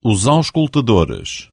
Os auscultadores.